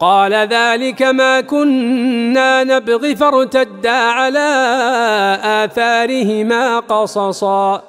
قال ذلك ما كنا نبغي فارتدا على آثارهما قصصا.